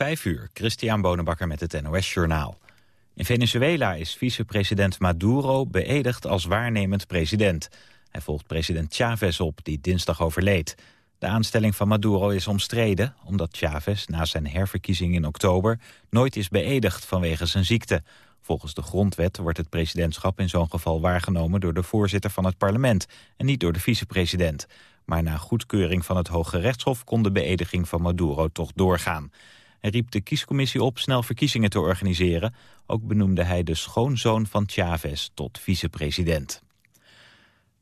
Vijf uur, Christian Bonenbakker met het NOS Journaal. In Venezuela is vicepresident Maduro beëdigd als waarnemend president. Hij volgt president Chavez op, die dinsdag overleed. De aanstelling van Maduro is omstreden, omdat Chavez na zijn herverkiezing in oktober nooit is beëdigd vanwege zijn ziekte. Volgens de grondwet wordt het presidentschap in zo'n geval waargenomen door de voorzitter van het parlement en niet door de vicepresident. Maar na goedkeuring van het Hoge Rechtshof kon de beëdiging van Maduro toch doorgaan. Hij riep de kiescommissie op snel verkiezingen te organiseren. Ook benoemde hij de schoonzoon van Chavez tot vicepresident.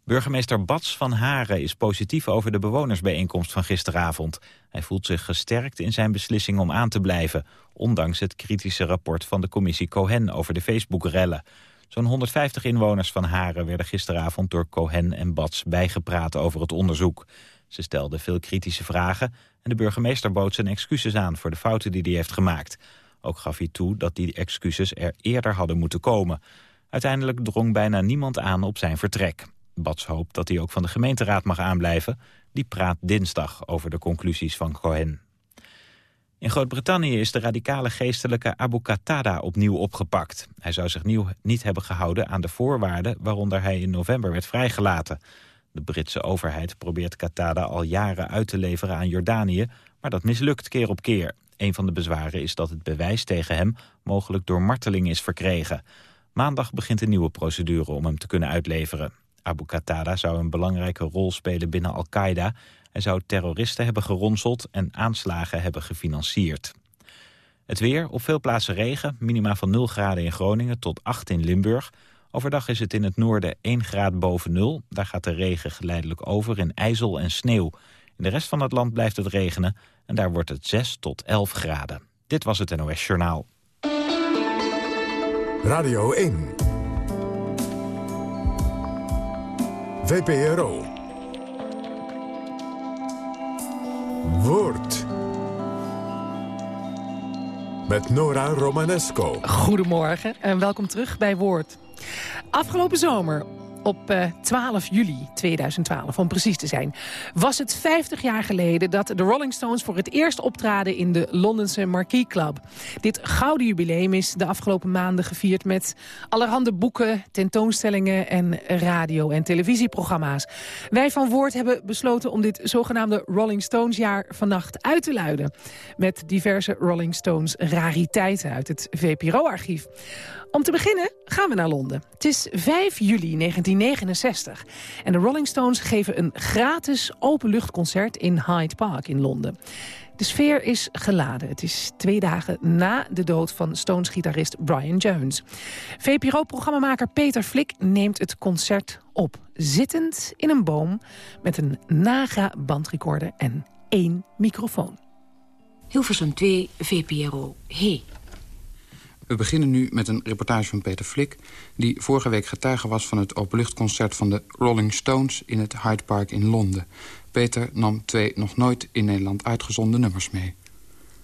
Burgemeester Bats van Haren is positief over de bewonersbijeenkomst van gisteravond. Hij voelt zich gesterkt in zijn beslissing om aan te blijven... ondanks het kritische rapport van de commissie Cohen over de Facebook-rellen. Zo'n 150 inwoners van Haren werden gisteravond door Cohen en Bats bijgepraat over het onderzoek. Ze stelden veel kritische vragen en de burgemeester bood zijn excuses aan voor de fouten die hij heeft gemaakt. Ook gaf hij toe dat die excuses er eerder hadden moeten komen. Uiteindelijk drong bijna niemand aan op zijn vertrek. Bats hoopt dat hij ook van de gemeenteraad mag aanblijven. Die praat dinsdag over de conclusies van Cohen. In Groot-Brittannië is de radicale geestelijke Abu Qatada opnieuw opgepakt. Hij zou zich nieuw niet hebben gehouden aan de voorwaarden waaronder hij in november werd vrijgelaten. De Britse overheid probeert Qatada al jaren uit te leveren aan Jordanië, maar dat mislukt keer op keer. Een van de bezwaren is dat het bewijs tegen hem mogelijk door marteling is verkregen. Maandag begint een nieuwe procedure om hem te kunnen uitleveren. Abu Qatada zou een belangrijke rol spelen binnen Al-Qaeda. Hij zou terroristen hebben geronseld en aanslagen hebben gefinancierd. Het weer, op veel plaatsen regen, minima van 0 graden in Groningen tot 8 in Limburg. Overdag is het in het noorden 1 graad boven nul. Daar gaat de regen geleidelijk over in ijzel en sneeuw. In de rest van het land blijft het regenen en daar wordt het 6 tot 11 graden. Dit was het NOS Journaal. Radio 1. VPRO. Woord. Met Nora Romanesco. Goedemorgen en welkom terug bij Woord. Afgelopen zomer op 12 eh, juli 2012, om precies te zijn... was het 50 jaar geleden dat de Rolling Stones voor het eerst optraden... in de Londense Marquee Club. Dit gouden jubileum is de afgelopen maanden gevierd... met allerhande boeken, tentoonstellingen en radio- en televisieprogramma's. Wij van Woord hebben besloten om dit zogenaamde Rolling Stones jaar vannacht uit te luiden. Met diverse Rolling Stones rariteiten uit het VPRO-archief. Om te beginnen gaan we naar Londen. Het is 5 juli 1969 en de Rolling Stones geven een gratis openluchtconcert in Hyde Park in Londen. De sfeer is geladen. Het is twee dagen na de dood van Stones-gitarist Brian Jones. VPRO-programmamaker Peter Flik neemt het concert op. Zittend in een boom met een Naga-bandrecorder en één microfoon. Hilversum 2, VPRO. Hey. We beginnen nu met een reportage van Peter Flik... die vorige week getuige was van het openluchtconcert van de Rolling Stones... in het Hyde Park in Londen. Peter nam twee nog nooit in Nederland uitgezonden nummers mee.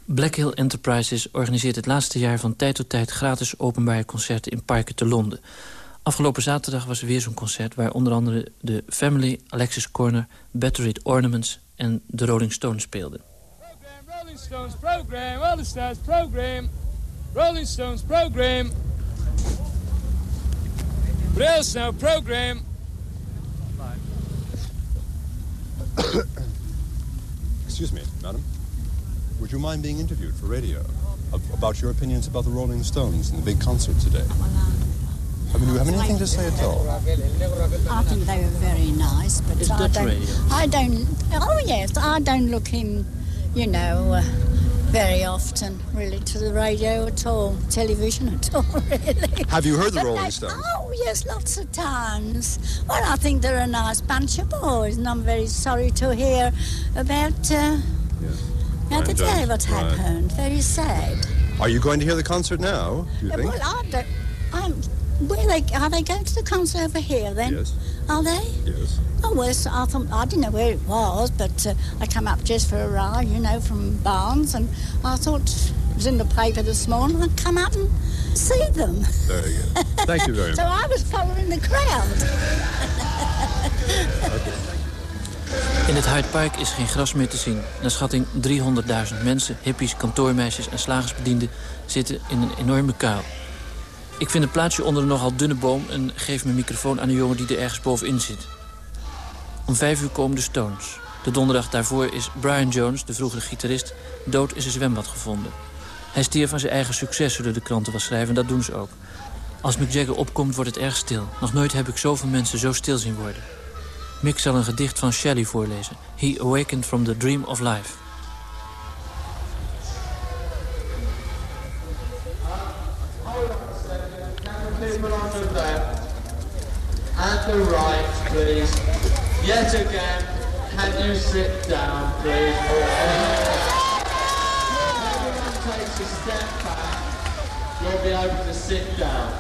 Black Hill Enterprises organiseert het laatste jaar van tijd tot tijd... gratis openbare concerten in parken te Londen. Afgelopen zaterdag was er weer zo'n concert... waar onder andere de Family, Alexis Corner, Battered Ornaments... en de Rolling Stones speelden. Program, Rolling Stones, program, Rolling Stones, program... Rolling Stones program. Rail Snow program. Excuse me, madam. Would you mind being interviewed for radio about your opinions about the Rolling Stones and the big concert today? I mean, do you have anything to say at all? I think they were very nice, but Is I don't. radio? I don't. Oh yes, I don't look in. You know. Uh, very often, really, to the radio at all, television at all, really. Have you heard the But Rolling they- Stones? Oh, yes, lots of times. Well, I think they're a nice bunch of boys, and I'm very sorry to hear about uh, the other Brian day Jones, what right. happened. Very sad. Are you going to hear the concert now, do you Uh, think? Well, I don't... I'm, where they, are they going to the concert over here, then? Yes. Are they? Yes. Oh, well, so I, thought, I didn't know where it was, but uh, I come up just for a ride, you know, from Barnes, and I thought it was in the paper this morning, I'd come up and see them. Very good. Thank you very so much. I was following the crowd. In het Hyde Park is geen gras meer te zien. Naar schatting 300.000 mensen, hippies, kantoormeisjes en slagersbedienden... zitten in een enorme kuil. Ik vind een plaatsje onder een nogal dunne boom... en geef mijn microfoon aan een jongen die er ergens bovenin zit. Om vijf uur komen de Stones. De donderdag daarvoor is Brian Jones, de vroegere gitarist... dood in zijn zwembad gevonden. Hij stierf van zijn eigen succes, zullen de kranten wel schrijven... en dat doen ze ook. Als Mick Jagger opkomt, wordt het erg stil. Nog nooit heb ik zoveel mensen zo stil zien worden. Mick zal een gedicht van Shelley voorlezen. He awakened from the dream of life. At the right, please. Yet again, can you sit down, please? Everyone takes a step back. You'll be able to sit down.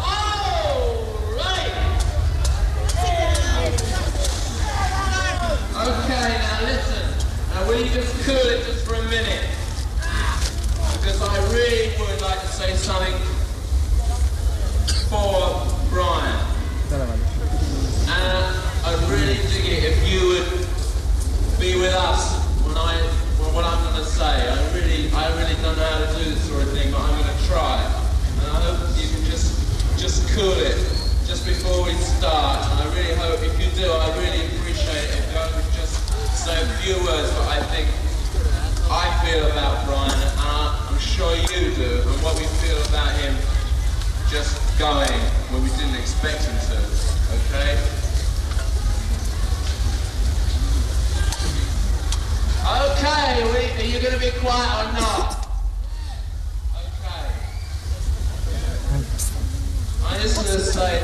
All right. Okay, now listen. Now will you just cool it just for a minute? Because I really would like to say something for Brian. And I'd really dig it if you would be with us when I when what I'm gonna say. I really I really don't know how to do this sort of thing, but I'm gonna try. And I hope you can just just cool it just before we start. And I really hope if you do, I really appreciate it if I could just say a few words what I think I feel about Brian, and I- I'm sure you do, and what we feel about him just going when we didn't expect him to. Okay? Okay, we, are you going to be quiet or not? Okay. I'm just going to say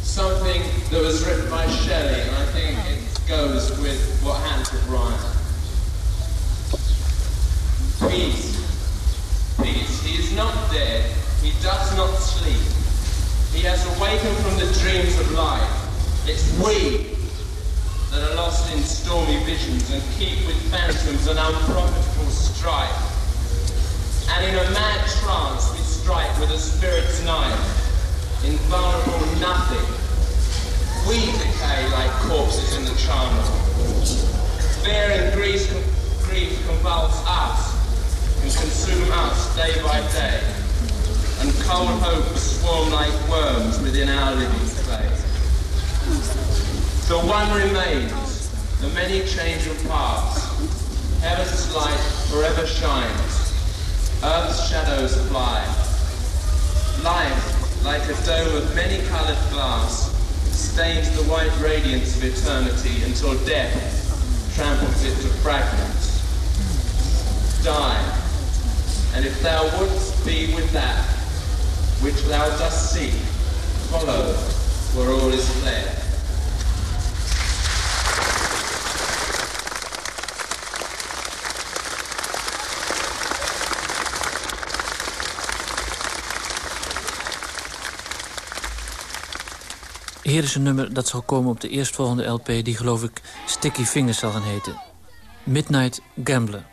something that was written by Shelley, and I think it goes with what happened to Brian. Peace. Peace. He is not dead. He does not sleep. He has awakened from the dreams of life. It's we that are lost in stormy visions and keep with phantoms an unprofitable strife. And in a mad trance we strike with a spirit's knife, invulnerable nothing. We decay like corpses in the charnel. Fear and grief, grief convulse us and consume us day by day. And cold hopes swarm like worms within our living space. The one remains, the many change and pass. Heaven's light forever shines. Earth's shadows fly. Life, like a dome of many-colored glass, stains the white radiance of eternity until death tramples it to fragments. Die, and if thou wouldst be with that which thou dost seek, follow where all is fled. Hier is een nummer dat zal komen op de eerstvolgende LP... die geloof ik Sticky Fingers zal gaan heten. Midnight Gambler.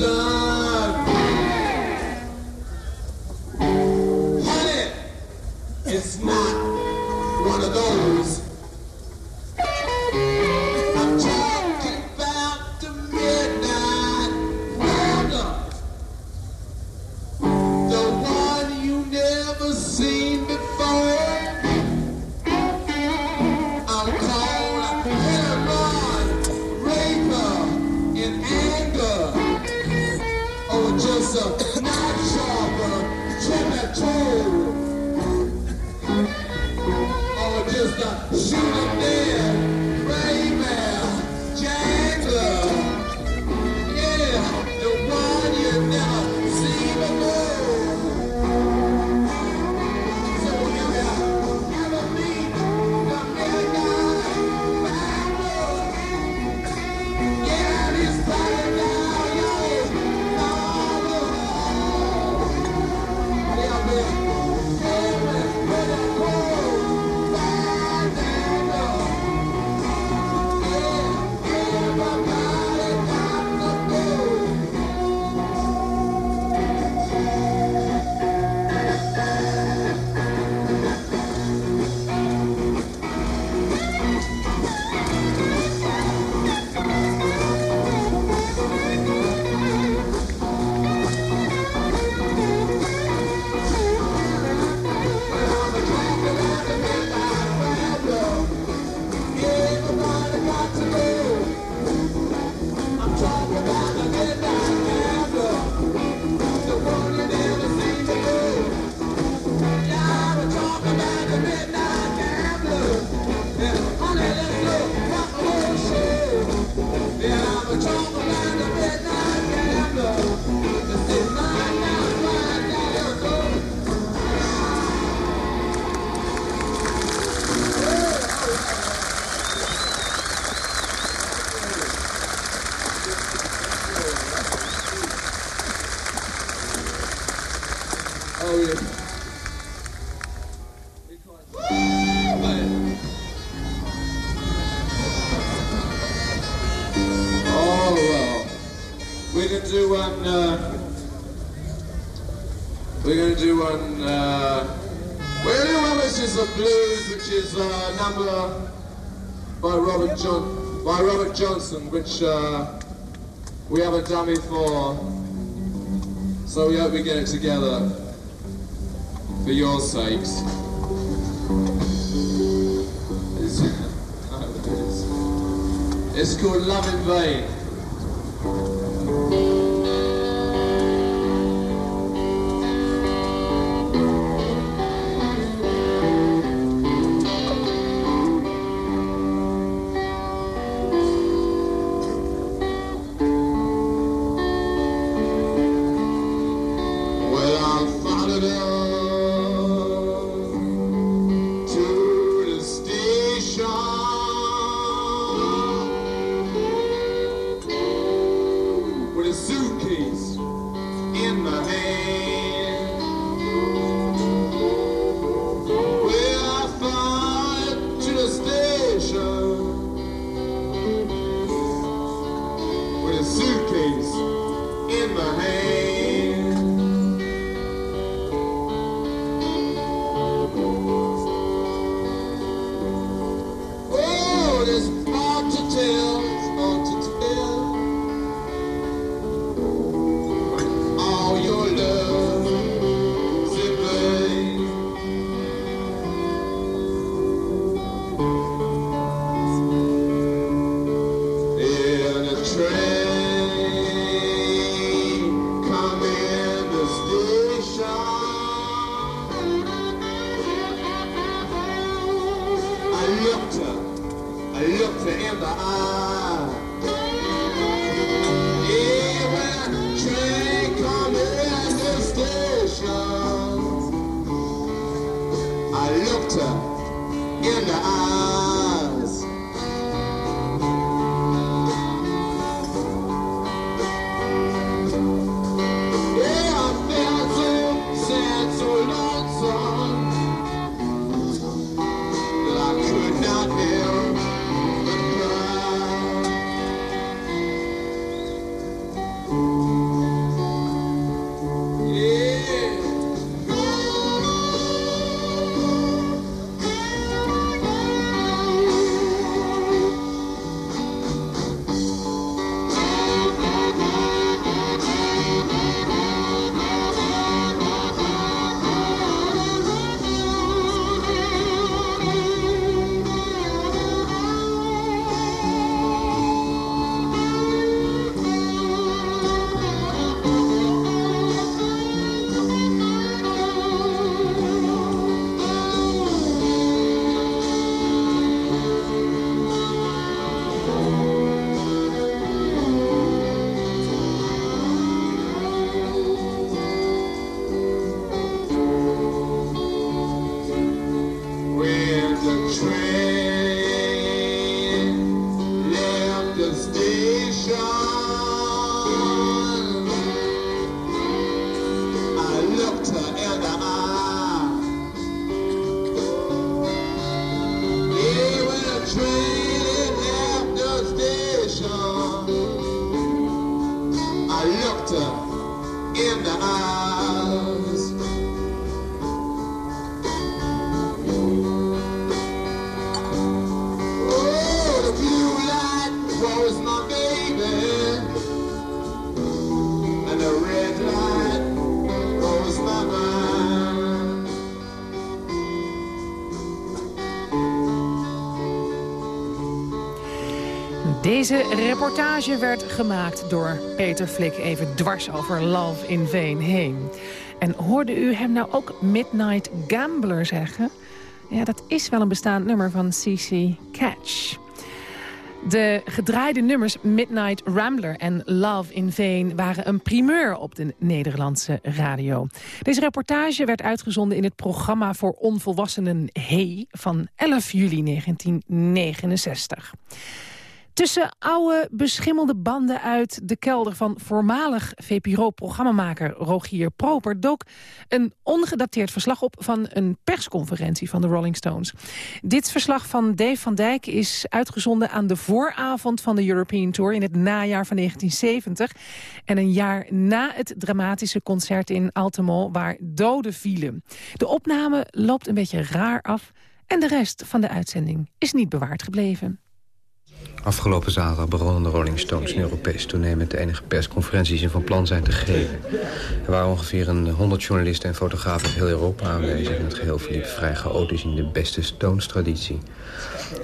done. Grammy for. So we hope we get it together for your sakes. It's, it's called Love in Vain. Deze reportage werd gemaakt door Peter Flik even dwars over Love in Veen heen. En hoorde u hem nou ook Midnight Gambler zeggen? Ja, dat is wel een bestaand nummer van CC Catch. De gedraaide nummers Midnight Rambler en Love in Veen waren een primeur op de Nederlandse radio. Deze reportage werd uitgezonden in het programma voor onvolwassenen Hey van 11 juli 1969. Tussen oude, beschimmelde banden uit de kelder van voormalig VPRO-programmamaker Rogier Proper dook een ongedateerd verslag op van een persconferentie van de Rolling Stones. Dit verslag van Dave van Dijk is uitgezonden aan de vooravond van de European Tour in het najaar van 1970 en een jaar na het dramatische concert in Altamont waar doden vielen. De opname loopt een beetje raar af en de rest van de uitzending is niet bewaard gebleven. Afgelopen zaterdag begonnen de Rolling Stones een Europese tournee... met de enige persconferenties die ze van plan zijn te geven. Er waren ongeveer een honderd journalisten en fotografen uit heel Europa aanwezig... en het geheel verliep vrij chaotisch in de beste Stones-traditie.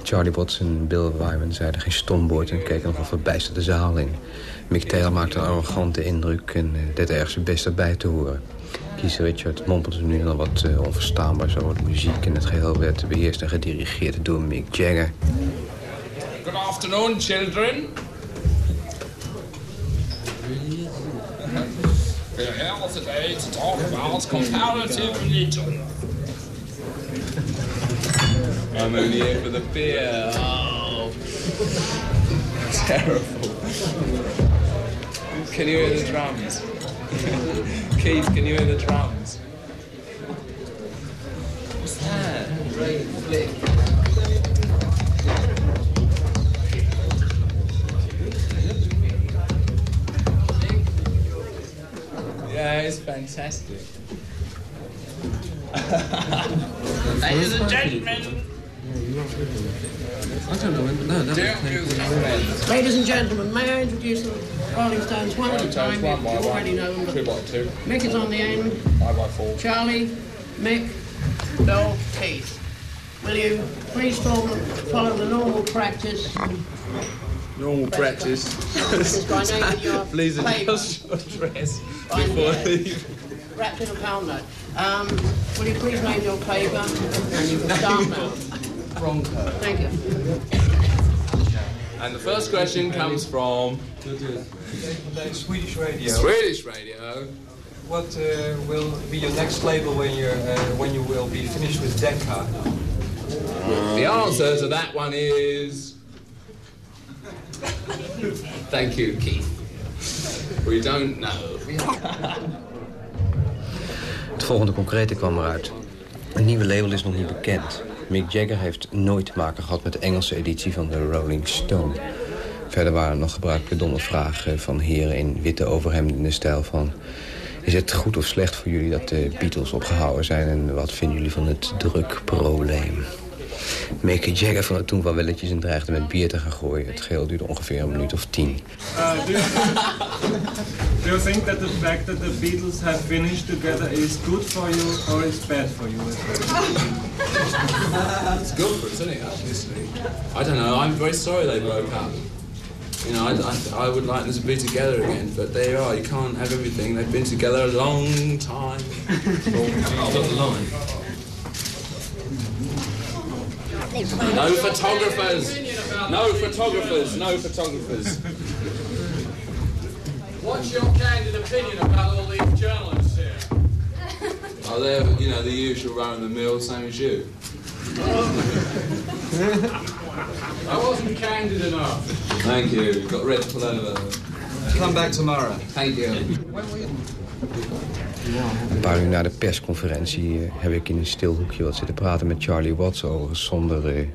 Charlie Watts en Bill Wyman zeiden geen stomboord... en keken nogal verbijsterd de zaal in. Mick Taylor maakte een arrogante indruk en uh, deed ergens zijn best erbij te horen. Keith Richard mompelde nu dan wat uh, onverstaanbaars over de muziek... en het geheel werd beheerst en gedirigeerd door Mick Jagger. Good afternoon, children. We're here today to talk about comparative religion. I'm only here for the beer. Oh, terrible. Can you hear the drums? Keith, can you hear the drums? What's that? Yeah, it's fantastic. Ladies and gentlemen. I don't know when. No, that Ladies and gentlemen, may I introduce the Rolling Stones one at a time? You already know them. Two by two. Mick is on the end. Five by four. Charlie, Mick, Bill, Keith. Will you please follow, follow the normal practice? Normal practice. Practice by naming your Please favour. adjust your dress Fine, before yeah. leaving. Wrapped in a pound note. Um, will you please name your paper? And you start now. Bronco. Thank you. And the first question comes from Swedish radio. Swedish radio. What uh, will be your next label when you uh, when you will be finished with Decca? The answer to that one is. Thank you, Keith. We don't know. Het volgende concrete kwam eruit. Een nieuwe label is nog niet bekend. Mick Jagger heeft nooit te maken gehad met de Engelse editie van de Rolling Stone. Verder waren nog gebruikelijke domme vragen van heren in witte overhemden in de stijl van... Is het goed of slecht voor jullie dat de Beatles opgehouden zijn... en wat vinden jullie van het drukprobleem? Mick Jagger vond het toen van welletjes en dreigde met bier te gaan gooien. Het geheel duurde ongeveer een minuut of tien. Uh, do, you, do you think that the fact that the Beatles have finished together is good for you or is bad for you? It's good for us, isn't it, actually? I don't know. I'm very sorry they broke up. You know, I, I, I would like them to be together again, but there you are. You can't have everything. They've been together a long time. No photographers. No photographers. No photographers. What's your candid opinion about all these journalists here? Oh, they're, you know, the usual row in the mill, same as you. I wasn't candid enough. Thank you. You've got red pull over. Come back tomorrow. Thank you. Een paar uur na de persconferentie eh, heb ik in een stil hoekje wat zitten praten met Charlie Watts... overigens zonder eh,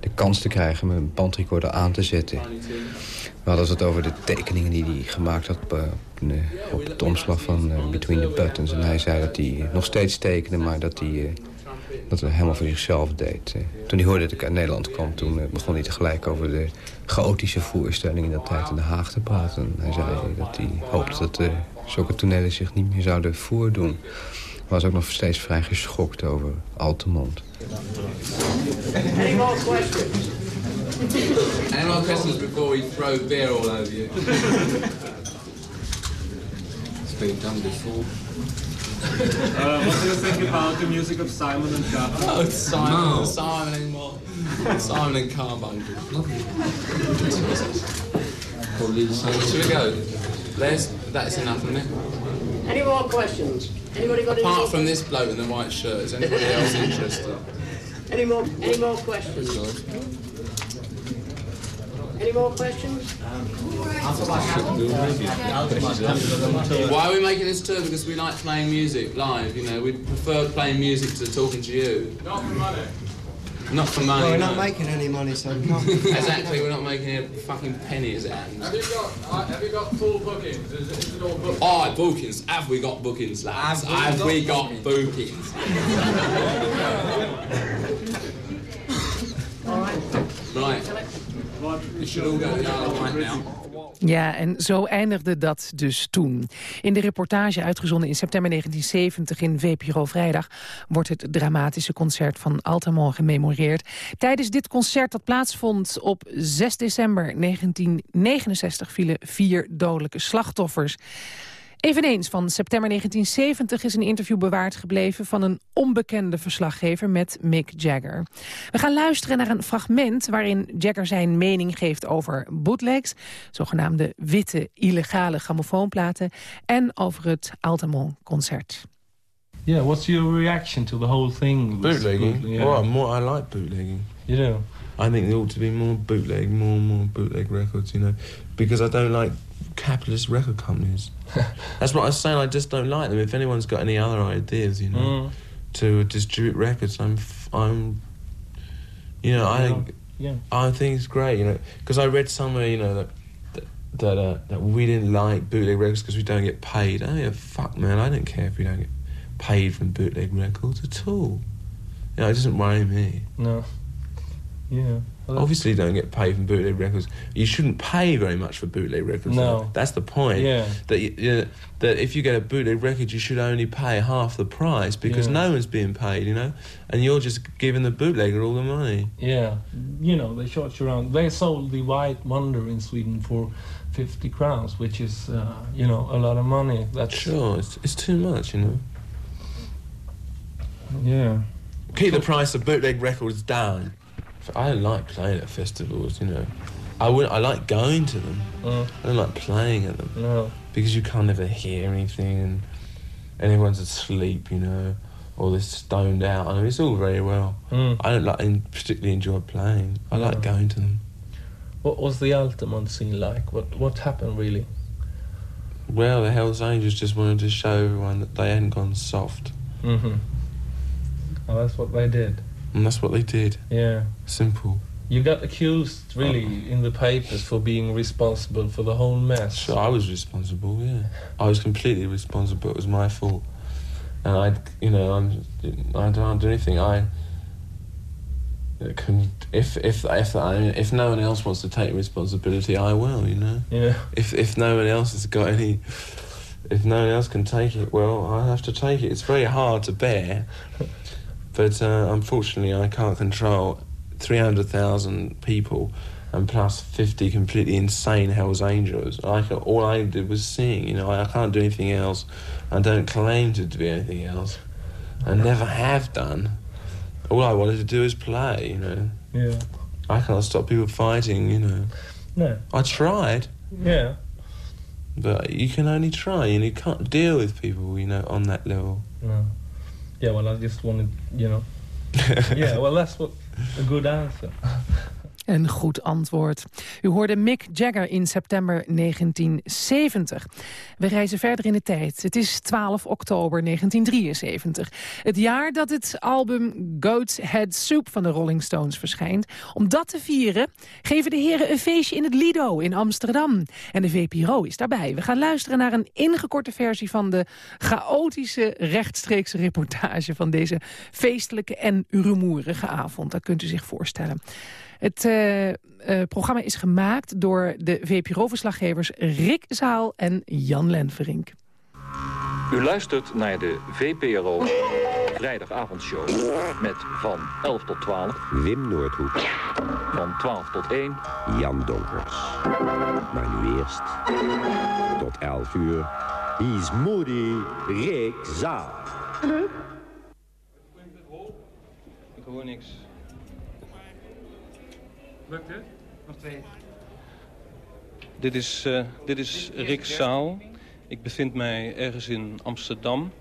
de kans te krijgen mijn bandrecorder aan te zetten. We hadden het over de tekeningen die hij gemaakt had op, eh, op, het omslag van Between the Buttons. En hij zei dat hij nog steeds tekende, maar dat hij dat hij helemaal voor zichzelf deed. Toen hij hoorde dat ik uit Nederland kwam, toen eh, begon hij tegelijk over de chaotische voorstelling in dat tijd in Den Haag te praten. En hij zei dat hij hoopte dat eh, zulke tonelen zich niet meer zouden voordoen. Hij was ook nog steeds vrij geschokt over questions? Any more questions before we throw beer all over you? it's been done before. Uh, what do you think about the music of Simon and Garfunkel? Oh, Simon, No. Simon and more. Simon and Carbuncle. Should we go? Les, that's enough, isn't it? Any more questions? Anybody got Apart any, from this bloke in the white shirt, is anybody else interested? any more any more questions? Any more questions? Why are we making this tour? Because we like playing music live, you know. We prefer playing music to talking to you. Not for money. Not for money. Well, we're no. not making any money, so we can't. exactly, we're not making a fucking penny as it happens. Have you got uh, have you got full bookings? Is, it- is it all booked? Oh, bookings. Have we got bookings, lads? Have Have, we we got got bookings? right. You should all go to Ja, en zo eindigde dat dus toen. In de reportage uitgezonden in september 1970 in VPRO Vrijdag... wordt het dramatische concert van Altamont gememoreerd. Tijdens dit concert dat plaatsvond op 6 december 1969... vielen vier dodelijke slachtoffers. Eveneens van september 1970 is een interview bewaard gebleven... van een onbekende verslaggever met Mick Jagger. We gaan luisteren naar een fragment waarin Jagger zijn mening geeft over bootlegs... zogenaamde witte illegale grammofoonplaten... en over het Altamont-concert. Yeah, what's your reaction to the whole thing? Bootlegging? Yeah. Well, more I like bootlegging. You do? I think there ought to be more bootleg, more and more bootleg records, you know, because I don't like capitalist record companies. That's what I was saying. I just don't like them. If anyone's got any other ideas, you know, Mm. to distribute records, I'm, f- I'm, you know, I, Yeah. I think it's great, you know, because I read somewhere, you know, that that that, uh, that we didn't like bootleg records because we don't get paid. Oh yeah, fuck man, I don't care if we don't get paid from bootleg records at all. You know, it doesn't worry me. No. Yeah. Obviously, you don't get paid from bootleg records. You shouldn't pay very much for bootleg records. No. though. that's the point. Yeah. That you, you know, that if you get a bootleg record, you should only pay half the price because Yeah. no one's being paid. You know, and you're just giving the bootlegger all the money. Yeah, you know, they shot you around. They sold the White Wonder in Sweden for 50 crowns, which is, uh, you know, a lot of money. That's Sure, it's, it's too much. You know. Yeah. Keep the price of bootleg records down. I don't like playing at festivals. You know, I would. I like going to them. Mm. I don't like playing at them. No. Because you can't ever hear anything, and, and everyone's asleep, you know, or they're stoned out. I mean, it's all very well. Mm. I don't like particularly enjoy playing. I like going to them. What was the Altamont scene like? What what happened really? Well, the Hells Angels just wanted to show everyone that they hadn't gone soft, Mm-hmm. Well, that's what they did. And that's what they did. Yeah. Simple. You got accused, really, oh. in the papers for being responsible for the whole mess. So I was responsible. Yeah, I was completely responsible. It was my fault, and I, you know, I'm, I don't do anything. I can, if if if I, if no one else wants to take responsibility, I will. You know. Yeah. If if no one else has got any, if no one else can take it, well, I have to take it. It's very hard to bear, but uh, unfortunately, I can't control three hundred thousand people and plus 50 completely insane Hell's Angels. Ca- all I did was sing, you know, I, I can't do anything else. I don't claim to do anything else. I never have done. All I wanted to do is play, you know. Yeah. I can't stop people fighting, you know. No. I tried, Yeah. but you can only try and you can't deal with people, you know, on that level. No. Yeah. Well, I just wanted, you know. yeah. Well, that's what a good answer. Een goed antwoord. U hoorde Mick Jagger in september 1970. We reizen verder in de tijd. Het is 12 oktober 1973. Het jaar dat het album Goat's Head Soup van de Rolling Stones verschijnt. Om dat te vieren geven de heren een feestje in het Lido in Amsterdam. En de VPRO is daarbij. We gaan luisteren naar een ingekorte versie van de chaotische rechtstreekse reportage... van deze feestelijke en rumoerige avond. Dat kunt u zich voorstellen. Het eh, eh, programma is gemaakt door de VPRO-verslaggevers Rick Zaal en Jan Lenverink. U luistert naar de VPRO vrijdagavondshow met van 11 tot 12 Wim Noordhoek. van 12 tot 1 Jan Donkers. Maar nu eerst, tot 11 uur, He's Moody Rick Zaal. Ik hoor niks. Lukt het? Nog twee. Dit is, eh, dit is Rick Zaal. Ik bevind mij ergens in Amsterdam.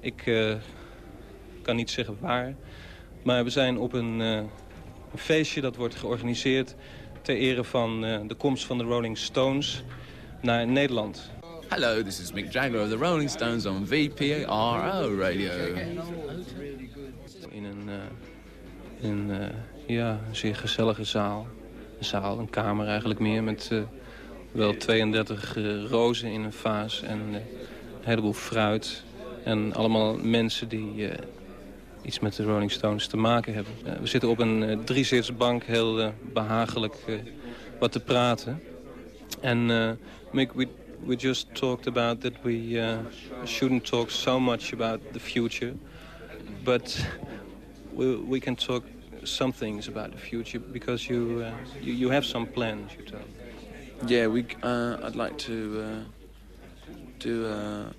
Ik eh, kan niet zeggen waar. Maar we zijn op een, eh, een feestje dat wordt georganiseerd... ter ere van eh, de komst van de Rolling Stones naar Nederland. Hello, this is Mick Jagger of the Rolling Stones on VPRO Radio. In een, eh, in een eh, ja, een zeer gezellige zaal. Een zaal, een kamer eigenlijk meer met eh, wel 32 eh, rozen in een vaas en eh, een heleboel fruit. En allemaal mensen die iets met de Rolling Stones te maken hebben. We zitten op een uh, driezitsbank, heel eh, behagelijk eh, wat te praten. En uh, Mick, we, we just talked about that we uh, shouldn't talk so much about the future. But we, we can talk some things about the future because you, uh, you, you have some plans, you me. Yeah, we. Uh, I'd like to uh, do uh,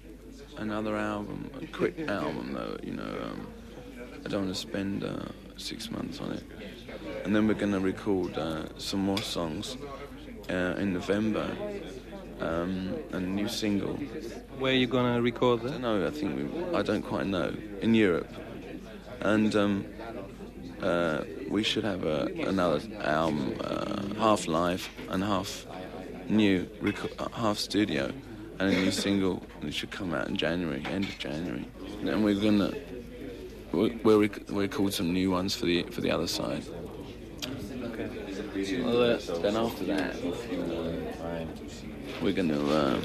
another album, a quick album though. You know, um, I don't want to spend uh, six months on it, and then we're gonna record uh, some more songs uh, in November. Um, a new single. Where are you gonna record that? Know. I think we, I don't quite know. In Europe, and um, uh, we should have a, another album, uh, half live and half new, uh, half studio, and a new single. It should come out in January, end of January. And we're gonna we- we'll rec- we'll record some new ones for the for the other side. Okay. Well, uh, then after that, we're gonna. Um,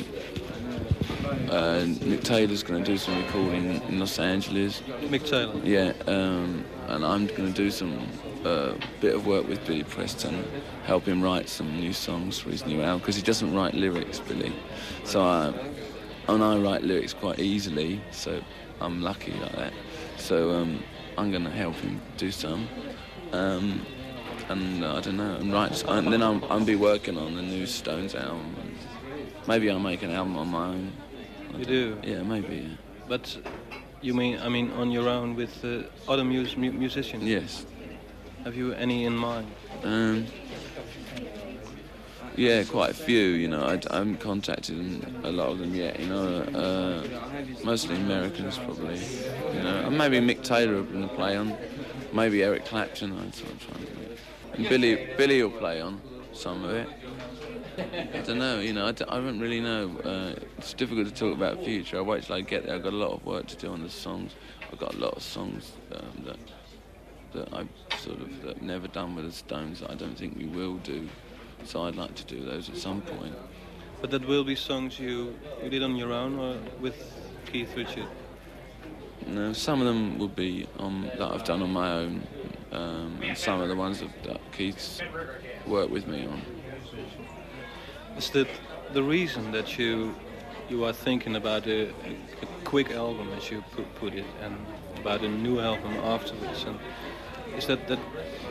uh, Nick Taylor's gonna do some recording in Los Angeles. Mick Taylor? Yeah, um, and I'm gonna do some uh, bit of work with Billy Preston, help him write some new songs for his new album because he doesn't write lyrics, Billy. So I, and I write lyrics quite easily, so I'm lucky like that. So um, I'm gonna help him do some. Um, and uh, I don't know, and write, and then I'm, I'll be working on the new Stones album. Maybe I'll make an album on my own. You don't- Yeah, maybe. Yeah. But you mean, I mean, on your own with uh, other mus- mu- musicians? Yes. Have you any in mind? Um, Yeah, quite a few. You know, I, I haven't contacted a lot of them yet. You know, uh, mostly Americans probably. You know, and maybe Mick Taylor will going to play on. Maybe Eric Clapton. I'm trying to think. And Billy, Billy will play on some of it. I don't know. You know, I, don't, I don't really know. Uh, it's difficult to talk about the future. I wait till I get there. I've got a lot of work to do on the songs. I've got a lot of songs um, that that I've sort of that I've never done with the Stones. That I don't think we will do. So I'd like to do those at some point. But that will be songs you, you did on your own or with Keith Richard? No, some of them will be um, that I've done on my own, um, and some of the ones that, that Keith's worked with me on. Is that the reason that you you are thinking about a, a, quick album, as you put, put it, and about a new album afterwards? And is that that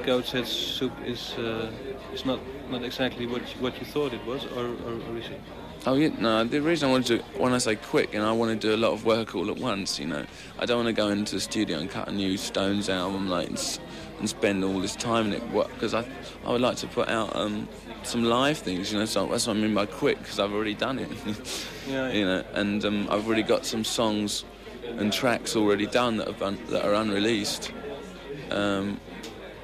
Goat's Head Soup is uh, is not not exactly what you, what you thought it was, or, or, or is it? Oh yeah, no. The reason I want to, when I say quick, and I want to do a lot of work all at once. You know, I don't want to go into the studio and cut a new Stones album like and, spend all this time in it. Because I, I would like to put out um, some live things. You know, so that's what I mean by quick because I've already done it. Yeah, you know, and um, I've already got some songs and tracks already done that, have un- that are unreleased. Um,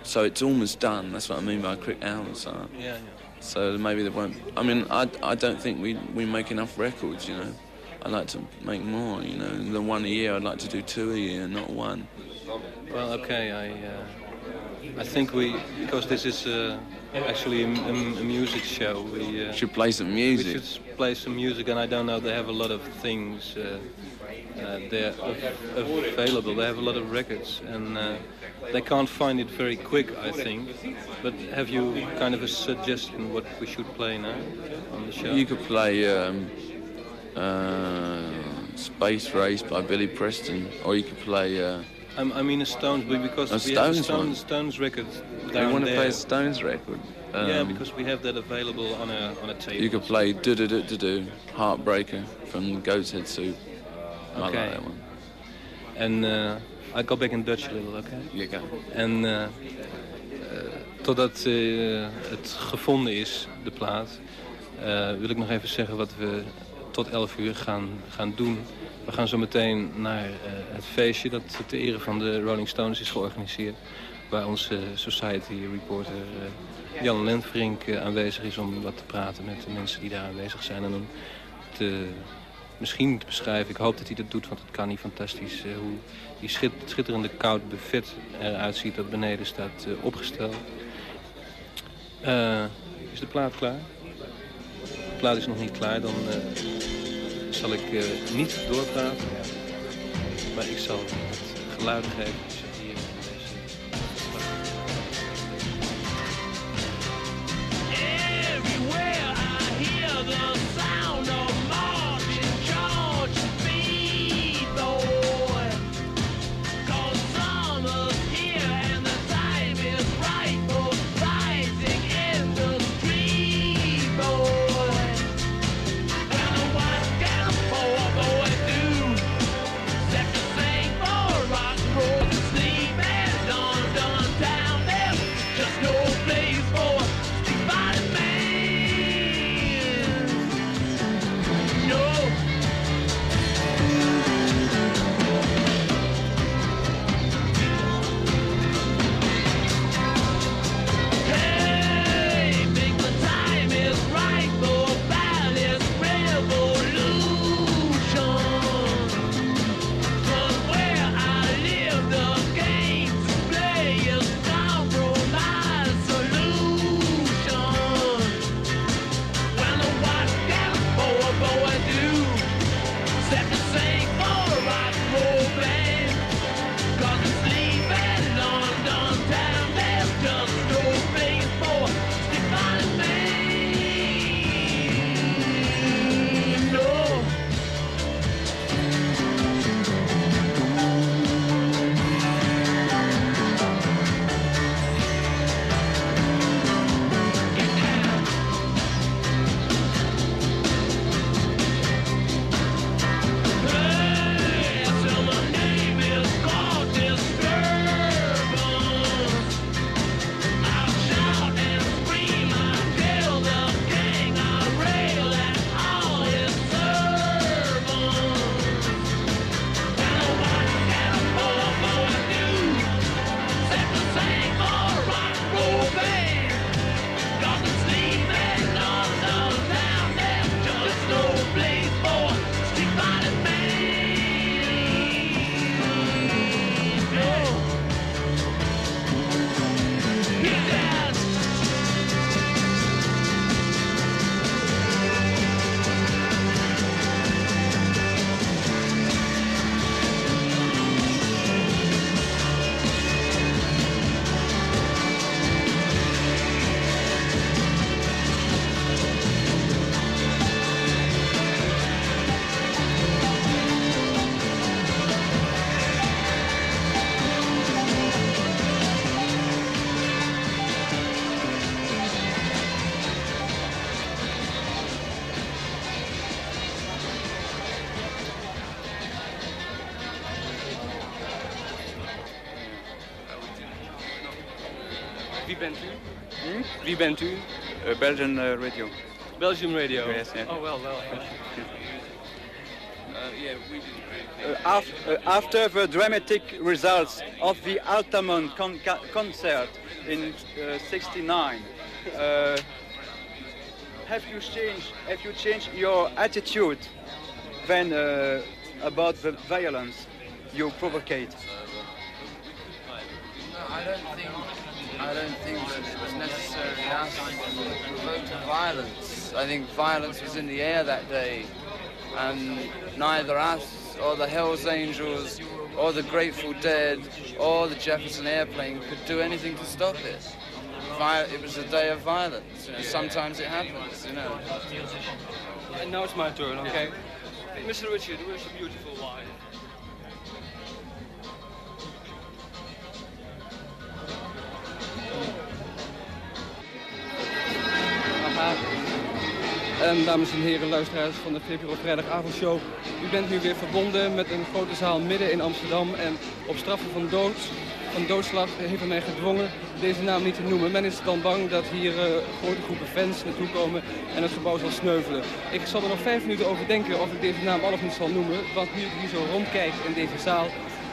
so it's almost done. That's what I mean by quick. So. Yeah, yeah. So maybe they won't. I mean, I, I don't think we, we make enough records, you know. I'd like to make more, you know. Than one a year, I'd like to do two a year, not one. Well, okay, I uh, I think we because this is uh, actually a, a- a music show. We uh, Should play some music. We should play some music, and I don't know. They have a lot of things. Uh, uh, they're av- available. They have a lot of records, and uh, they can't find it very quick, I think. But have you kind of a suggestion what we should play now on the show? You could play um, uh, Space Race by Billy Preston, or you could play. Uh, I'm, I mean a Stones, but because A we have a Stones one? Stones, record you down want to play a Stones record? yeah, Um, because we have that available on a on a tape. You could play Do Do Do Do Do Heartbreaker from Goat's Head Soup. I like that one. En eh, I go back in Dutch a little, okay? You go. En eh, eh, totdat eh, het gevonden is, de plaat, eh, wil ik nog even zeggen wat we tot 11 uur gaan, gaan doen. We gaan zo meteen naar eh, het feestje dat ter ere van de Rolling Stones is georganiseerd. Waar onze Society reporter eh, Jan Lentvrink eh, aanwezig is om wat te praten met de mensen die daar aanwezig zijn. En om te, misschien te beschrijven, ik hoop dat hij dat doet, want het kan niet fantastisch, eh, hoe die schit- schitterende koud buffet eruit ziet dat beneden staat eh, opgesteld. Eh, is de plaat klaar? De plaat is nog niet klaar, dan eh, zal ik eh, niet doorpraten. Maar ik zal het geluid geven. Wie bent u? Belgian uh, radio. Belgium Radio. Yes, yeah. Oh, well, well. Uh, af- uh, after the dramatic results of the Altamont con- concert in uh, '69, uh, have you changed? Have you changed your attitude then uh, about the violence you provocate? I don't think I don't think that it was necessarily us who provoked the violence. I think violence was in the air that day, and neither us or the Hells Angels or the Grateful Dead or the Jefferson Airplane could do anything to stop it. It was a day of violence. You know, sometimes it happens. You know. And now it's my turn, okay? Mr. Richard, where's your beautiful wife? En dames en heren, luisteraars van de VPRO Vrijdagavondshow. U bent nu weer verbonden met een grote zaal midden in Amsterdam. En op straffen van dood, van doodslag heeft men mij gedwongen deze naam niet te noemen. Men is dan bang dat hier eh, grote groepen fans naartoe komen en het gebouw zal sneuvelen. Ik zal er nog vijf minuten over denken of ik deze naam al of niet zal noemen. Want nu ik hier zo rondkijk in deze zaal,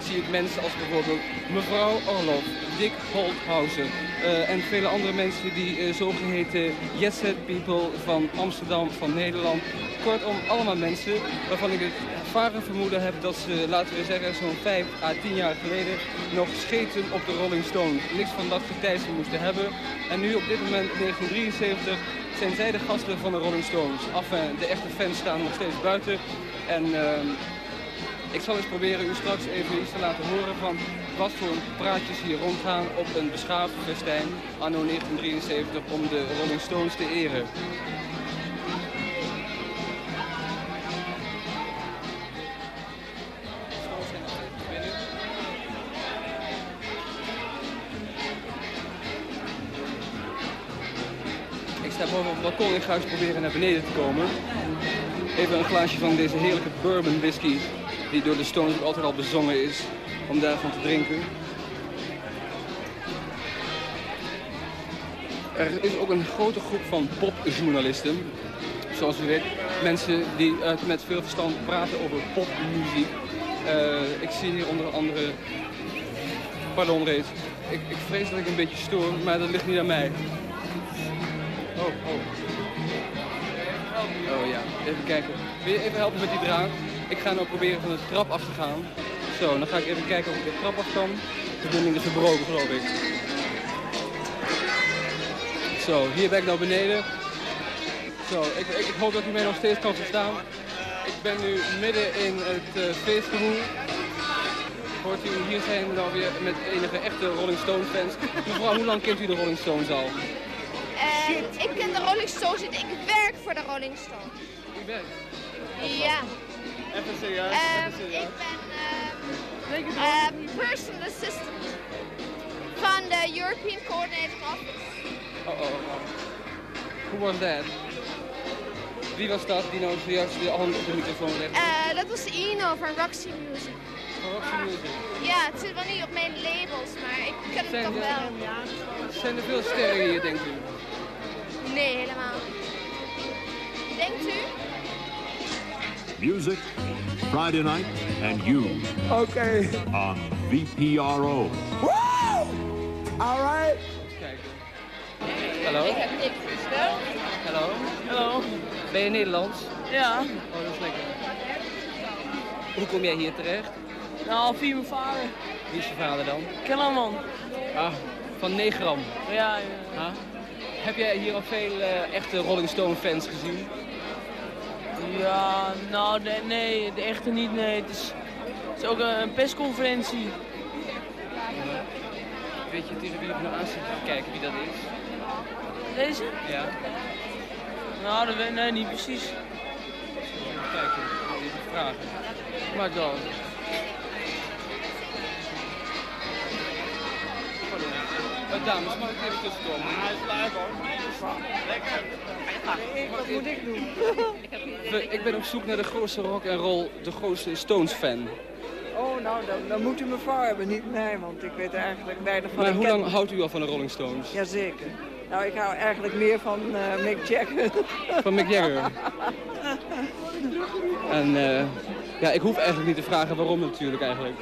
zie ik mensen als bijvoorbeeld mevrouw Orloff, Dick Holthausen eh, en vele andere mensen die eh, zogeheten Jet Set People van Amsterdam, van Nederland. Kortom, allemaal mensen waarvan ik het vage vermoeden heb dat ze, laten we zeggen, zo'n 5 à 10 jaar geleden nog scheten op de Rolling Stones. Niks van dat getij ze moesten hebben. En nu op dit moment, in 1973, zijn zij de gasten van de Rolling Stones. Enfin, de echte fans staan nog steeds buiten. En ehm, ik zal eens proberen u straks even iets te laten horen van wat voor praatjes hier rondgaan op een beschaafd festijn anno 1973 om de Rolling Stones te eren. Ik sta boven op het balkon. Ik ga eens proberen naar beneden te komen. Even een glaasje van deze heerlijke bourbon whisky. Die door de Stones ook altijd al bezongen is. Om daarvan te drinken. Er is ook een grote groep van popjournalisten. Zoals u weet, mensen die eh, met veel verstand praten over popmuziek. Eh, ik zie hier onder andere... Pardon, Reet. Ik, ik vrees dat ik een beetje stoor, maar dat ligt niet aan mij. Oh, oh. Oh ja, even kijken. Wil je even helpen met die draad? Ik ga nou proberen van de trap af te gaan. Zo, dan ga ik even kijken of ik de trap af kan. De verbinding is verbroken, geloof ik. Zo, hier ben ik nou beneden. Zo, ik, ik, ik hoop dat u mij nog steeds kan verstaan. Ik ben nu midden in het uh, feestgewoel. Hoort u, hier zijn we nou weer met enige echte Rolling Stones fans. Mevrouw, hoe lang kent u de Rolling Stones al? Eh, ik ken de Rolling Stones niet. Ik werk voor de Rolling Stones. U werkt? Ja. Even serieus, Ehm, even serieus. ik ben ehm, ehm, personal assistant van de European Coordinating Office. Oh, oh, oh. Who was that? Wie was dat die nou zojuist de hand op de microfoon legde? Eh, dat was Ino van Roxy Music. Roxy Music. Ja, het zit wel niet op mijn labels, maar ik ken het toch wel. Zijn er veel sterren hier, denkt u? Nee, helemaal niet. Denkt u? Music, Friday night, and you. Okay. On VPRO. Woo! All right. Hallo? Ik heb niks besteld. Hallo? Hallo? Ben je Nederlands? Ja. Oh, dat is lekker. Hoe kom jij hier terecht? Nou, via mijn vader. Wie is je vader dan? Kellerman. Ah, van Negram. Ja, ja. Ah. Heb jij hier al veel eh, echte Rolling Stone fans gezien? Ja, nou, de- nee, de echte niet, nee. Het is, het is ook een, een persconferentie. Weet je tegen wie ik nou aan zit te kijken wie dat is? Deze? Ja. Nou, dat weet nee, niet precies. Even kijken, even vragen. Maar dan. Uh, dames, mag ik even tussenkomen? Hij is live hoor. Lekker. Wat moet ik doen? Ik ben op zoek naar de grootste rock en roll, de grootste Stones fan. Oh, nou, dan, dan moet u me voor hebben, niet mij, want ik weet eigenlijk weinig van. Maar Ik hoe lang houdt u al van de Rolling Stones? Jazeker. Nou, ik hou eigenlijk meer van eh, Mick Jagger. Van Mick Jagger? En eh, ja, ik hoef eigenlijk niet te vragen waarom natuurlijk eigenlijk.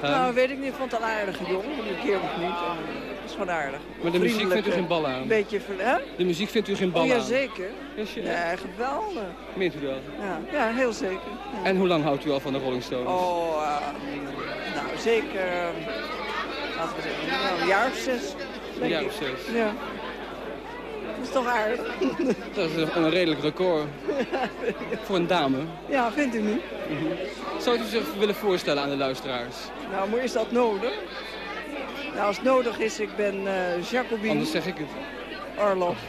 Huh? Nou, weet ik niet. Ik vond het een aardige jongen. Een keer of niet. Is gewoon aardig. maar de muziek vindt u geen bal aan? Een beetje... Hè? De muziek vindt u geen bal Oh, aan? jazeker. Ja. Ja, geweldig. Meent u dat? Ja, ja heel zeker. Ja. En hoe lang houdt u al van de Rolling Stones? Oh, eh, nou zeker, eh, laten we zeggen, nou, een jaar of zes. Een jaar ik. of zes. Ja. Dat is toch aardig? Dat is een, een redelijk record. Voor een dame. ja, vindt u niet? Mhm. Zou u zich willen voorstellen aan de luisteraars? Nou, maar is dat nodig? Nou, als het nodig is, ik ben eh Jacobine Anders zeg ik het. Orloff.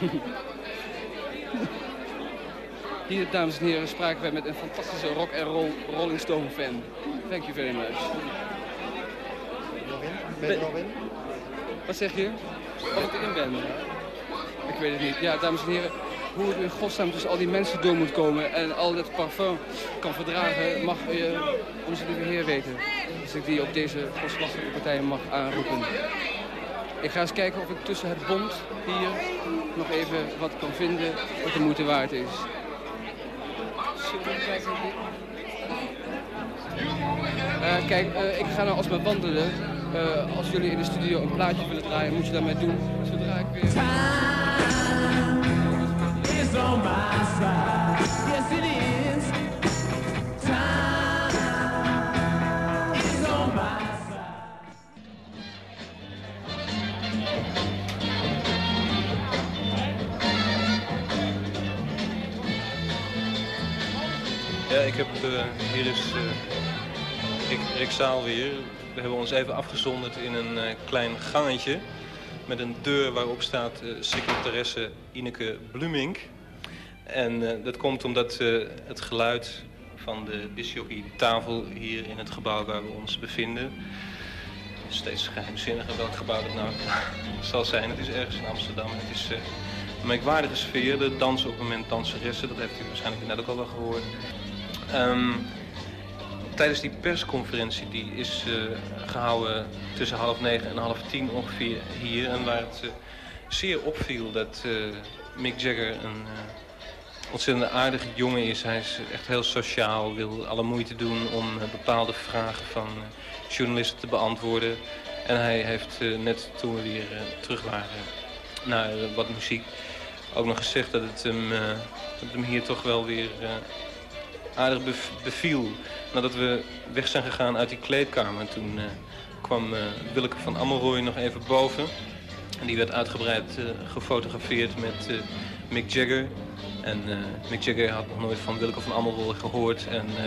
Hier, dames en heren, spraken wij met een fantastische rock en roll Rolling Stone fan. Thank you very much. Ben Wat zeg je? Of ik erin ben? Ik weet het niet. Ja, dames en heren, hoe het in godsnaam tussen al die mensen door moet komen en al dat parfum kan verdragen, mag je onze lieve heer weten. Als ik die op deze godslachtige partijen mag aanroepen. Ik ga eens kijken of ik tussen het bond hier nog even wat kan vinden wat de moeite waard is. Eh, kijk, eh, ik ga nou alsmaar wandelen. Eh, als jullie in de studio een plaatje willen draaien, moet je mij doen. Zodra ik weer... Ja, ik heb, eh, hier is eh, Rick, Rick Zaal weer. We hebben ons even afgezonderd in een eh, klein gangetje met een deur waarop staat secretaresse Ineke Blumink. En eh, dat komt omdat eh, het geluid van de disjockey-tafel hier in het gebouw waar we ons bevinden... steeds geheimzinniger welk gebouw dat nou zal zijn. Het is ergens in Amsterdam. Het is eh, een merkwaardige sfeer. De dansen op het moment danseressen, dat heeft u waarschijnlijk net ook al wel gehoord. Ehm, tijdens die persconferentie die is eh, gehouden tussen half negen en half tien ongeveer hier. En waar het eh, zeer opviel dat Mick Jagger een ontzettend aardige jongen is. Hij is echt heel sociaal, wil alle moeite doen om eh, bepaalde vragen van eh, journalisten te beantwoorden. En hij heeft eh, net toen we weer terug waren naar wat muziek ook nog gezegd dat het hem, dat hem hier toch wel weer aardig bev- beviel. Nadat we weg zijn gegaan uit die kleedkamer, toen kwam Willeke van Ammelrooy nog even boven. En die werd uitgebreid gefotografeerd met Mick Jagger. En eh, Mick Jagger had nog nooit van Willeke van Ammelrooy gehoord. En eh,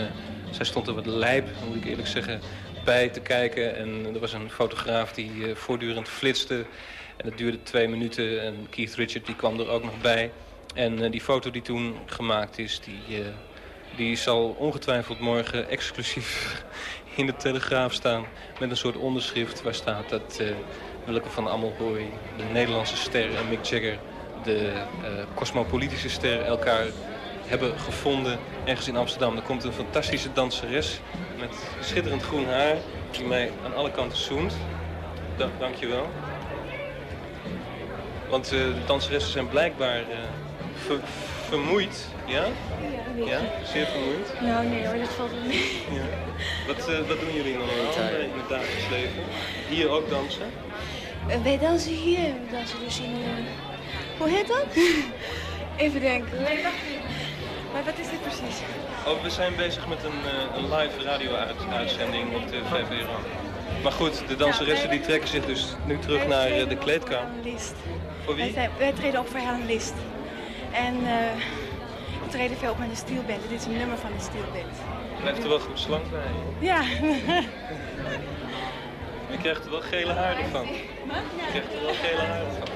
zij stond er wat lijp, moet ik eerlijk zeggen, bij te kijken. En er was een fotograaf die eh, voortdurend flitste. En dat duurde twee minuten en Keith Richard die kwam er ook nog bij. En die foto die toen gemaakt is, die, die zal ongetwijfeld morgen exclusief in de Telegraaf staan. Met een soort onderschrift waar staat dat eh Willeke van Ammelrooy, de Nederlandse ster en Mick Jagger, de eh, cosmopolitische ster, elkaar hebben gevonden ergens in Amsterdam. Er komt een fantastische danseres met schitterend groen haar die mij aan alle kanten zoent. Da dank je wel. Want eh, de danseressen zijn blijkbaar eh, ver- vermoeid, ja? weet Ja, zeer vermoeid. Nou, nee hoor, dat valt wel mee. Ja. Wat, eh, wat doen jullie normaal eh, in het dagelijks leven? Hier ook dansen? Wij dansen hier, we dansen dus in... hoe heet dat? Even denken. Maar wat is dit precies? Oh, we zijn bezig met een, eh, een live radio-uitzending op de VVRO. Maar goed, de danseressen die trekken zich dus nu terug naar eh, de kleedkamer. List. Voor Wij, wie? zijn, wij treden op voor Helen List. En eh we treden veel op met de Steelband. Dit is een nummer van de Steelband. Blijft er wel goed slank bij. Ja. Je krijgt er wel gele haar ervan. Je krijgt er wel gele haar ervan.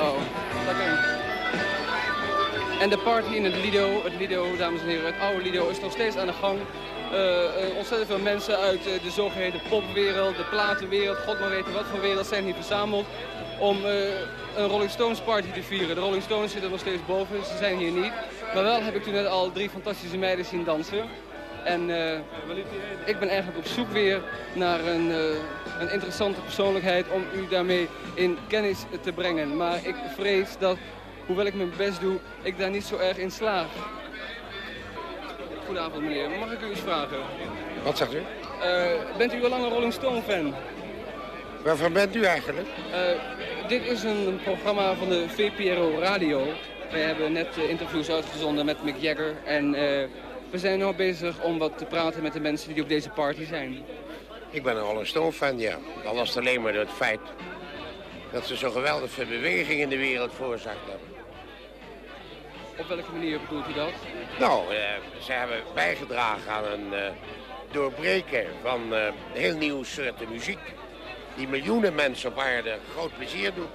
Oh. En de party in het Lido, het Lido, dames en heren, het oude Lido is nog steeds aan de gang. Eh, eh, ontzettend veel mensen uit eh, de zogeheten popwereld, de platenwereld, god maar weten wat voor wereld zijn hier verzameld om een Rolling Stones party te vieren. De Rolling Stones zitten nog steeds boven, ze zijn hier niet. Maar wel heb ik toen net al drie fantastische meiden zien dansen. En eh, ik ben eigenlijk op zoek weer naar een, eh, een interessante persoonlijkheid om u daarmee in kennis te brengen. Maar ik vrees dat, hoewel ik mijn best doe, ik daar niet zo erg in slaag. Goedenavond meneer, mag ik u iets vragen? Wat zegt u? Eh, bent u al lang een Rolling Stone fan? Waarvan bent u eigenlijk? Dit is een programma van de VPRO Radio. Wij hebben net interviews uitgezonden met Mick Jagger. En we zijn nu bezig om wat te praten met de mensen die op deze party zijn. Ik ben een Rolling Stone fan, ja. Al was het alleen maar door het feit dat ze zo'n geweldig veel beweging in de wereld veroorzaakt hebben. Op welke manier bedoelt u dat? Nou, eh, ze hebben bijgedragen aan een eh, doorbreken van eh, heel nieuwe soorten muziek. Die miljoenen mensen op aarde groot plezier doen.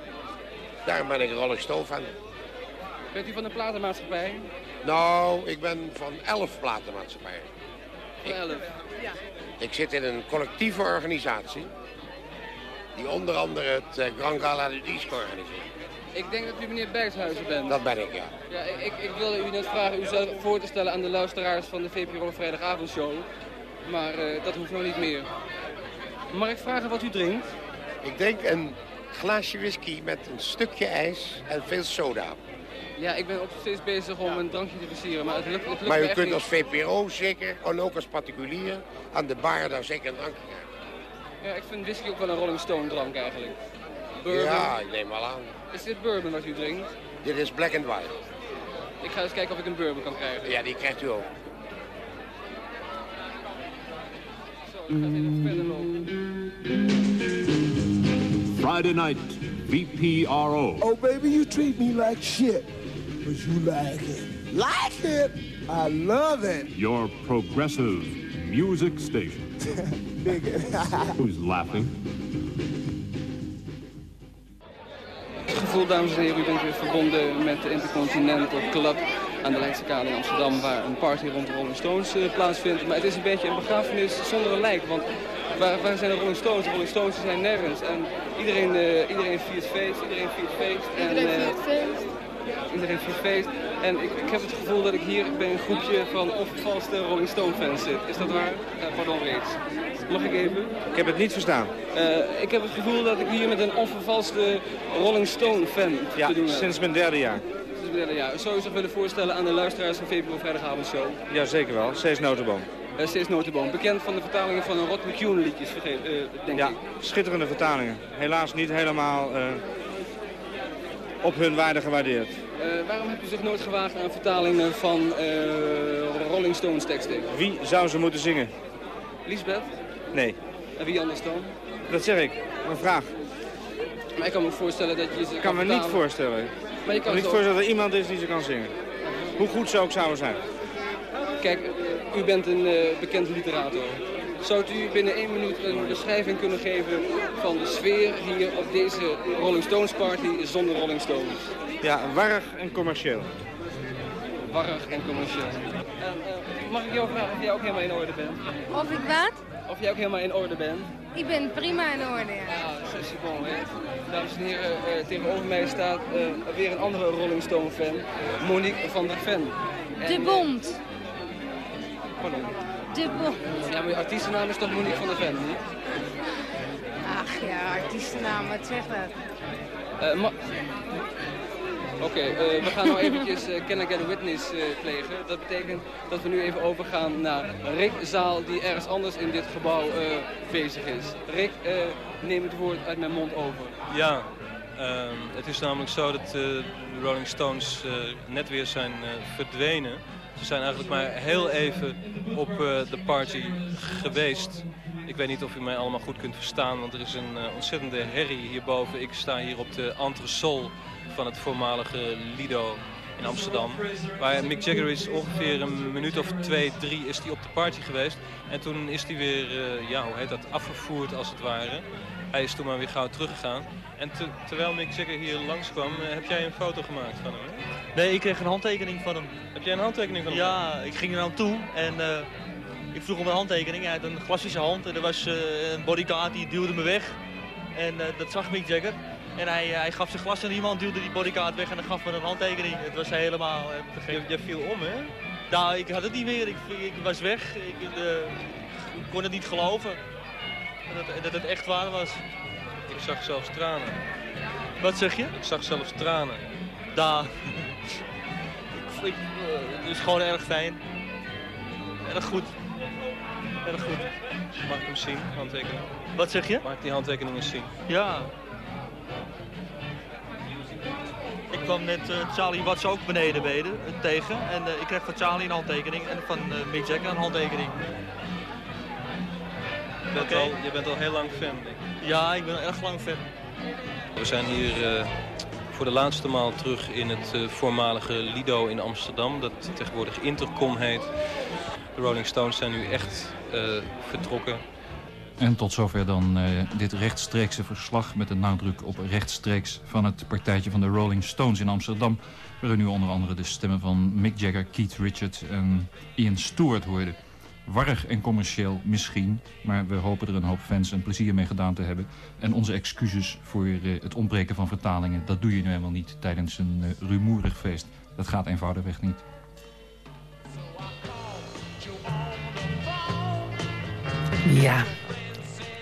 Daarom ben ik een Rolling Stone fan. Bent u van de platenmaatschappij? Nou, ik ben van elf platenmaatschappijen. Van elf? Ja. Ik zit in een collectieve organisatie. Die onder andere het eh, Grand Gala de Disco organiseert. Ik denk dat u meneer Bergshuizen bent. Dat ben ik, ja. Ja, ik, ik wilde u net vragen uzelf voor te stellen aan de luisteraars van de VPRO Vrijdagavondshow. Maar eh, dat hoeft nog niet meer. Mag ik vragen wat u drinkt? Ik drink een glaasje whisky met een stukje ijs en veel soda. Ja, ik ben ook steeds bezig om een drankje te versieren, maar het lukt, het lukt Maar u echt kunt niet. als VPRO zeker, en ook als particulier, aan de bar daar zeker een drankje krijgen. Ja, ik vind whisky ook wel een Rolling Stone drank eigenlijk. Bourbon. Ja, ik neem wel aan. Is dit bourbon wat u drinkt? Dit is black and white. Ik ga eens kijken of ik een bourbon kan krijgen. Ja, die krijgt u ook. Zo, ik ga eens even verder lopen. Friday night, VPRO. Oh, baby, you treat me like shit. But you like it. Like it? I love it. Your progressive music station. Who's laughing? Het gevoel, dames en heren, u bent weer verbonden met de Intercontinental Club aan de Leidse Kade in Amsterdam, waar een party rond de Rolling Stones eh, plaatsvindt. Maar het is een beetje een begrafenis zonder een lijk, want waar, waar zijn de Rolling Stones? De Rolling Stones zijn nergens. En iedereen, eh, iedereen viert feest, iedereen viert feest. Iedereen en, eh, viert feest. Iedereen viert feest. En ik, ik heb het gevoel dat ik hier bij een groepje van onvervalste Rolling Stone fans zit. Is dat waar? Eh, pardon reeds. Mag ik even? Ik heb het niet verstaan. Eh, ik heb het gevoel dat ik hier met een onvervalste Rolling Stone fan Ja, te doen heb. sinds mijn derde jaar. Sinds mijn derde jaar. Zou je zich willen voorstellen aan de luisteraars van VPRO Vrijdagavondshow? Ja, zeker wel. Cees Notenboom. Uh, Steeds Notenboom. Bekend van de vertalingen van een Rod McCune liedjes, vergeet, denk Ja, ik. schitterende vertalingen. Helaas niet helemaal op hun waarde gewaardeerd. Eh, waarom heb je zich nooit gewaagd aan vertalingen van eh, Rolling Stones teksten? Wie zou ze moeten zingen? Lisbeth? Nee, En wie anders dan? dat zeg ik. Een vraag. Maar ik kan me voorstellen dat je ze Ik kan me niet voorstellen. Ik Maar je kan me niet voorstellen dat er iemand is die ze kan zingen. Hoe goed ze ook zouden zijn. Kijk, u bent een eh, bekend literator. Zou u binnen één minuut een beschrijving kunnen geven van de sfeer hier op deze Rolling Stones party zonder Rolling Stones? Ja, warrig en commercieel. Warrig en commercieel. En, eh, mag ik jou vragen of jij ook helemaal in orde bent? Of ik wat? Of jij ook helemaal in orde bent? Ik ben prima in orde, ja. Ja, bon, hè. Dames en heren, eh, tegenover mij staat eh, weer een andere Rolling Stone fan, Monique van der Ven. En, De eh, Bond. pardon. Ja, maar je artiestennaam is toch Monique van der Ven, niet? Ach ja, artiestennaam, wat zegt dat? Eh, ma- Oké, eh, we gaan nou eventjes eh, Can I Get a Witness eh, plegen. Dat betekent dat we nu even overgaan naar Rick Zaal, die ergens anders in dit gebouw eh, bezig is. Rick, eh, neem het woord uit mijn mond over. Ja, ehm, het is namelijk zo dat eh, de Rolling Stones eh, net weer zijn eh, verdwenen. Ze zijn eigenlijk maar heel even op eh, de party geweest. Ik weet niet of u mij allemaal goed kunt verstaan, want er is een eh, ontzettende herrie hierboven. Ik sta hier op de entresol van het voormalige Lido in Amsterdam. Waar Mick Jagger is ongeveer een minuut of twee, drie is hij op de party geweest. En toen is hij weer, eh, ja, hoe heet dat, afgevoerd als het ware. Hij is toen maar weer gauw teruggegaan. En te- terwijl Mick Jagger hier langskwam, eh, heb jij een foto gemaakt van hem? hè? Nee, ik kreeg een handtekening van hem. Heb jij een handtekening van hem? Ja, ik ging er naar hem toe en eh, ik vroeg om een handtekening. Hij had een zijn hand en er was eh, een bodyguard die duwde me weg. En dat zag Mick Jagger. En hij, hij gaf zijn glas aan iemand, duwde die bodyguard weg en dan gaf me een handtekening. Het was helemaal gek. Jij viel om, hè? Nou, ik had het niet meer. Ik, ik was weg. Ik, ik kon het niet geloven. Dat, het- dat het echt waar was. Ik zag zelfs tranen. Wat zeg je? Ik zag zelfs tranen. Daar. ik, ik, eh, het is gewoon erg fijn. Erg goed. Erg goed. Mag ik hem zien, handtekening? Wat zeg je? Mag ik die handtekening eens zien? Ja. Ik kwam net eh, Charlie Watts ook beneden tegen. En eh, ik kreeg van Charlie een handtekening en van eh, Mick Jagger een handtekening. Je bent, Oké. al, je bent al heel lang fan, denk ik. Ja, ik ben erg lang fan. We zijn hier eh, voor de laatste maal terug in het eh, voormalige Lido in Amsterdam. Dat tegenwoordig Intercom heet. De Rolling Stones zijn nu echt eh, vertrokken. En tot zover dan eh, dit rechtstreekse verslag met een nadruk op rechtstreeks van het partijtje van de Rolling Stones in Amsterdam. Waarin u onder andere de stemmen van Mick Jagger, Keith Richards en Ian Stewart hoorde. Warrig en commercieel misschien, maar we hopen er een hoop fans een plezier mee gedaan te hebben. En onze excuses voor eh, het ontbreken van vertalingen, dat doe je nu helemaal niet tijdens een eh, rumoerig feest. Dat gaat eenvoudigweg niet. Ja,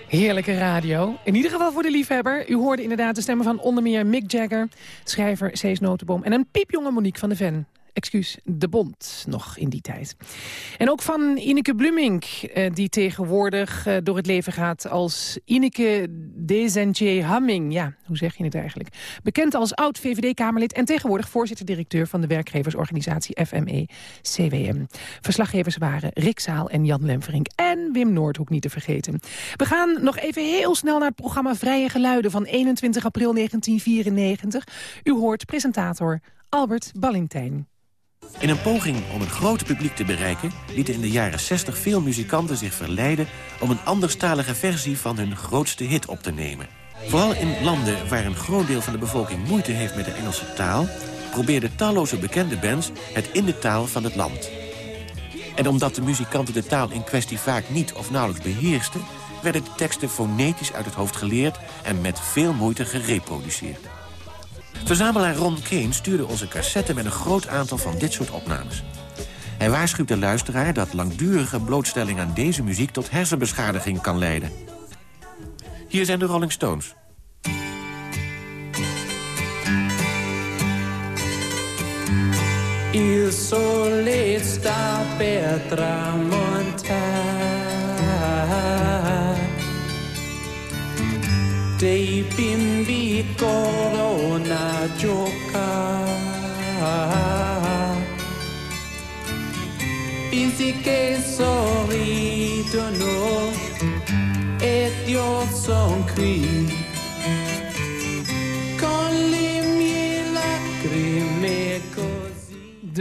heerlijke radio. In ieder geval voor de liefhebber. U hoorde inderdaad de stemmen van onder meer Mick Jagger... schrijver Cees Notenboom en een piepjonge Monique van de Ven. Excuus, de Bond, nog in die tijd. En ook van Ineke Blumink, eh, die tegenwoordig eh, door het leven gaat als Ineke Desentier Hamming. Ja, hoe zeg je het eigenlijk? Bekend als oud-VVD-Kamerlid en tegenwoordig voorzitter-directeur van de werkgeversorganisatie FME-CWM. Verslaggevers waren Rick Zaal en Jan Lemverink en Wim Noordhoek niet te vergeten. We gaan nog even heel snel naar het programma Vrije Geluiden van 21 april 1994. U hoort presentator Albert Ballintijn. In een poging om een groot publiek te bereiken... lieten in de jaren 60 veel muzikanten zich verleiden... om een anderstalige versie van hun grootste hit op te nemen. Vooral in landen waar een groot deel van de bevolking moeite heeft met de Engelse taal... probeerden talloze bekende bands het in de taal van het land. En omdat de muzikanten de taal in kwestie vaak niet of nauwelijks beheersten... werden de teksten fonetisch uit het hoofd geleerd... en met veel moeite gereproduceerd. Verzamelaar Ron Kane stuurde onze cassette met een groot aantal van dit soort opnames. Hij waarschuwt de luisteraar dat langdurige blootstelling aan deze muziek tot hersenbeschadiging kan leiden. Hier zijn de Rolling Stones. Il sole sta per tramontare Dei bimbi corrono a giocare Bimbi che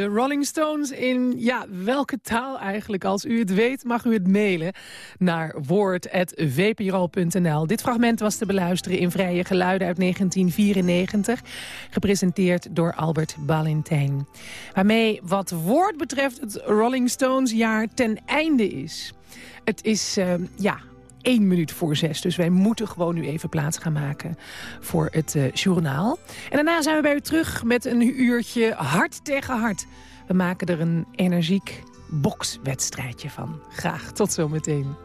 De Rolling Stones in, ja, welke taal eigenlijk? Als u het weet, mag u het mailen naar woord.vpro.nl. Dit fragment was te beluisteren in Vrije Geluiden uit 1994. Gepresenteerd door Albert Ballintijn. Waarmee wat woord betreft het Rolling Stones jaar ten einde is. Het is, eh, ja, één minuut voor zes. Dus wij moeten gewoon nu even plaats gaan maken voor het eh, journaal. En daarna zijn we bij u terug met een uurtje hart tegen hart. We maken er een energiek bokswedstrijdje van. Graag, tot zometeen.